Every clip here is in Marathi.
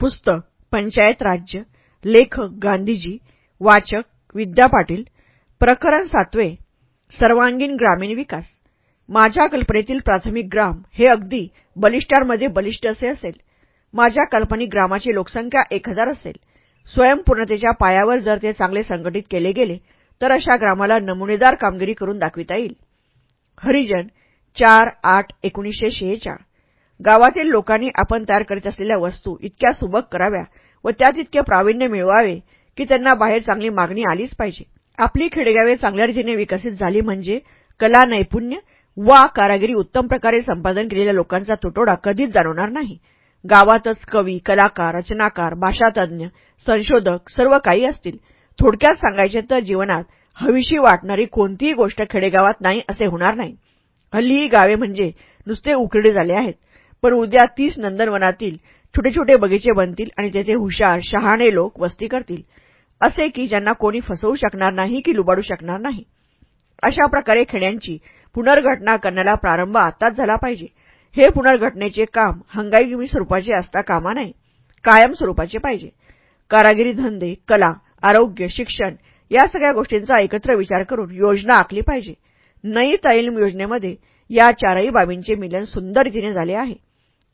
पुस्तक पंचायत राज्य लेखक गांधीजी वाचक विद्या पाटील प्रकरण सातवे सर्वांगीण ग्रामीण विकास. माझ्या कल्पनेतील प्राथमिक ग्राम हे अगदी बलिष्ठारमध्ये बलिष्ठ असे असेल. माझ्या काल्पनिक ग्रामाची लोकसंख्या एक हजार असेल. स्वयंपूर्णतेच्या पायावर जर ते चांगले संघटित केले गेले तर अशा ग्रामाला नमुनेदार कामगिरी करून दाखविता येईल. हरिजन चार आठ एकोणीसशे शेहेचाळ. गावातील लोकांनी आपण तयार करीत असलेल्या वस्तू इतक्या सुबक कराव्या व त्यात इतके प्रावीण्य मिळवावे की त्यांना बाहेर चांगली मागणी आलीच पाहिजे. आपली खेडेगावे चांगल्या रीतीने विकसित झाली म्हणजे कला नैपुण्य वा कारागिरी उत्तम प्रकारे संपादन केलेल्या लोकांचा तुटोडा कधीच जाणवणार नाही. गावातच कवी कलाकार रचनाकार भाषातज्ञ संशोधक सर्व काही असतील. थोडक्यात सांगायचे तर जीवनात हवीशी वाटणारी कोणतीही गोष्ट खेडेगावात नाही असे होणार नाही. हल्ली ही गावे म्हणजे नुसते उकरडे झाले आहेत. पण उद्या तीस नंदनवनातील छोटे छोटे बगीचे बनतील आणि तेथे हुशार शहाणे लोक वस्ती करतील. असे की ज्यांना कोणी फसवू शकणार नाही की लुबाडू शकणार नाही. अशा प्रकारे खेड्यांची पुनर्घटना करण्याला प्रारंभ आताच झाला पाहिजे. हे पुनर्घटनेचे काम हंगाईमी स्वरूपाचे असता कामा नाही कायम स्वरूपाचे पाहिजे. कारागिरी धंदे कला आरोग्य शिक्षण या सगळ्या गोष्टींचा एकत्र विचार करून योजना आखली पाहिजे. नई तालीम योजनेमध्ये या चारही बाबींचे मिलन सुंदर रीतीने झाले आहे.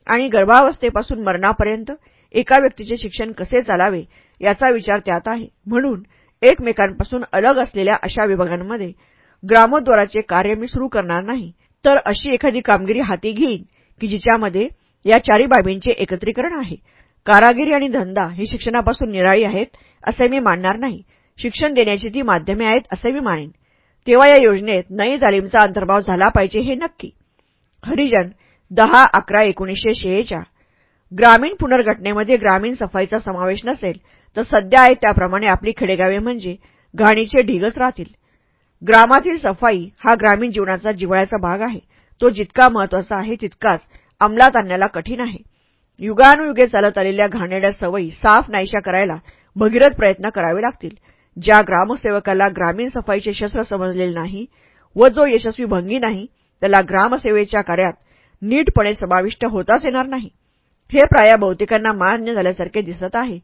आणि गर्भावस्थेपासून मरणापर्यंत एका व्यक्तीचे शिक्षण कसे चालावे याचा विचार त्यात आहे. म्हणून एकमेकांपासून अलग असलेल्या अशा विभागांमध्ये ग्रामोद्वाराचे कार्य मी सुरू करणार नाही. तर अशी एखादी कामगिरी हाती घेईन की जिच्यामध्ये या चारी बाबींचे एकत्रीकरण आहे. कारागिरी आणि धंदा ही शिक्षणापासून निराळी आहेत असे मी मानणार नाही. शिक्षण देण्याची ती माध्यमे आहेत असे मी मानेन. तेव्हा या योजनेत नई तालीमचा अंतर्भाव झाला पाहिजे हे नक्की. हरिजन दहा अकरा एकोणीसशे शेहेच्या ग्रामीण पुनर्घटनेमध्ये ग्रामीण सफाईचा समावेश नसेल तर सध्या आहे त्याप्रमाणे आपली खेडेगावे म्हणजे घाणीचे ढिगच राहतील. ग्रामातील सफाई हा ग्रामीण जीवनाचा जिव्हाळ्याचा भाग आहे. तो जितका महत्त्वाचा आहे तितकाच अंमलात आणण्याला कठीण आहे. युगानुयुगे चालत आलेल्या घाणेड्या सवयी साफ नाहीशा करायला भगीरथ प्रयत्न करावे लागतील. ज्या ग्रामसेवकाला ग्रामीण सफाईचे शस्त्र समजलेले नाही व जो यशस्वी भंगी नाही त्याला ग्रामसेवेच्या कार्यात नीटपणे समाविष्ट होताच येणार नाही. हे प्राया बहुतेकांना मान्य झाल्यासारखे दिसत आहे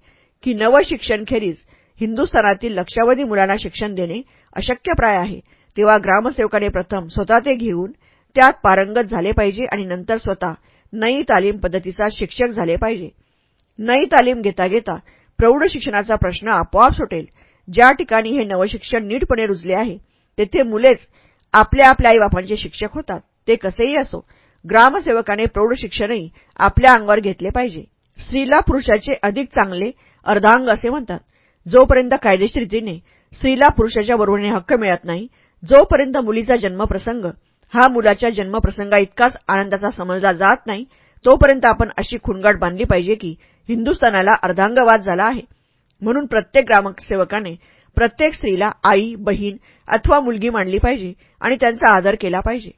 की नवशिक्षणखेरीज हिंदुस्थानातील लक्षावधी मुलांना शिक्षण देणे अशक्यप्राय आहे. तेव्हा ग्रामसेवकाने प्रथम स्वतः ते घेऊन त्यात पारंगत झाले पाहिजे आणि नंतर स्वतः नई तालीम पद्धतीचा शिक्षक झाले पाहिजे. नई तालीम घेता घेता प्रौढ शिक्षणाचा प्रश्न आपोआप सुटेल. ज्या ठिकाणी हे नवशिक्षण नीटपणे रुजले आहे तेथे मुलेच आपल्या आपल्या आईबापांचे शिक्षक होतात. ते कसेही असो ग्रामसेवकाने प्रौढ शिक्षणही आपल्या अंगावर घेतले पाहिजे. स्त्रीला पुरुषाचे अधिक चांगले अर्धांग असे म्हणतात. जोपर्यंत कायदेशीर रीतीने स्त्रीला पुरुषाच्या बरोबरीने हक्क मिळत नाही जोपर्यंत मुलीचा जन्मप्रसंग हा मुलाच्या जन्मप्रसंगा इतकाच आनंदाचा समजला जात नाही तोपर्यंत आपण अशी खुणगाट बांधली पाहिजे की हिंदुस्थानाला अर्धांगवाद झाला आहे. म्हणून प्रत्येक ग्रामसेवकाने प्रत्येक स्त्रीला आई बहीण अथवा मुलगी मांडली पाहिजे आणि त्यांचा आदर केला पाहिजे.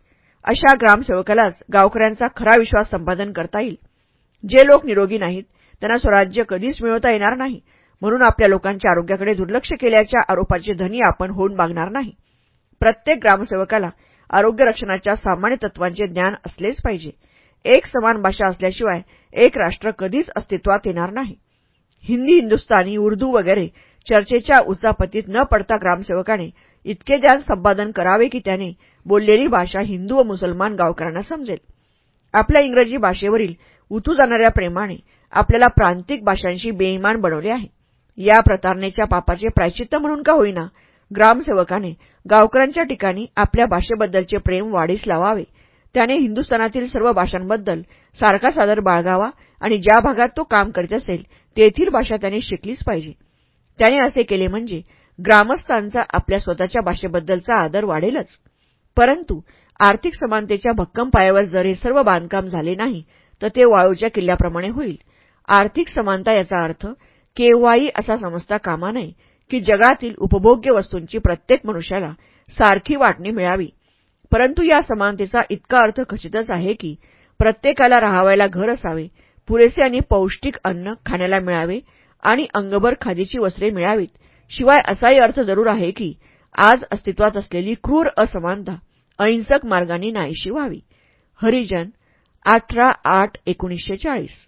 अशा ग्रामसेवकालाच गावकऱ्यांचा खरा विश्वास संपादन करता येईल. जे लोक निरोगी नाहीत त्यांना स्वराज्य कधीच मिळवता येणार नाही म्हणून आपल्या लोकांच्या आरोग्याकडे दुर्लक्ष केल्याच्या आरोपाचे धनी आपण होऊन मागणार नाही. प्रत्येक ग्रामसेवकाला आरोग्य रक्षणाच्या सामान्य तत्वांचे ज्ञान असलेच पाहिजे. एक समान भाषा असल्याशिवाय एक राष्ट्र कधीच अस्तित्वात येणार नाही. हिंदी हिंदुस्थानी उर्दू वगैरे चर्चेच्या उचापतीत न पडता ग्रामसेवकाने इतके ज्ञान संपादन करावे की त्याने बोललेली भाषा हिंदू व मुसलमान गावकऱ्यांना समजेल. आपल्या इंग्रजी भाषेवरील उतू जाणाऱ्या प्रेमाने आपल्याला प्रांतिक भाषांशी बेईमान बनवले आहे. या प्रतारणेच्या पापाचे प्रायचित्त म्हणून का होईना ग्रामसेवकाने गावकऱ्यांच्या ठिकाणी आपल्या भाषेबद्दलचे प्रेम वाढीस लावावे. त्याने हिंदुस्थानातील सर्व भाषांबद्दल सारखा सादर बाळगावा आणि ज्या भागात तो काम करीत असेल तेथील भाषा त्याने शिकलीच पाहिजे. त्याने असे केले म्हणजे ग्रामस्थांचा आपल्या स्वतःच्या भाषेबद्दलचा आदर वाढेलच. परंतु आर्थिक समानतेच्या भक्कम पायावर जर हे सर्व बांधकाम झाले नाही तर ते वाळूच्या किल्ल्याप्रमाणे होईल. आर्थिक समानता याचा अर्थ केव्हाही असा समजता कामा नये की जगातील उपभोग्य वस्तूंची प्रत्येक मनुष्याला सारखी वाटणी मिळावी. परंतु या समानतेचा इतका अर्थ खचितच आहे की प्रत्येकाला राहावायला घर असावे पुरेसे आणि पौष्टिक अन्न खाण्याला मिळावे आणि अंगभर खादीची वस्त्रे मिळावीत शिवाय असाही अर्थ जरूर आहे की आज अस्तित्वात असलेली क्रूर असमानता अहिंसक मार्गाने नाहीशी व्हावी. हरिजन अठरा आठ एकोणीसशे चाळीस.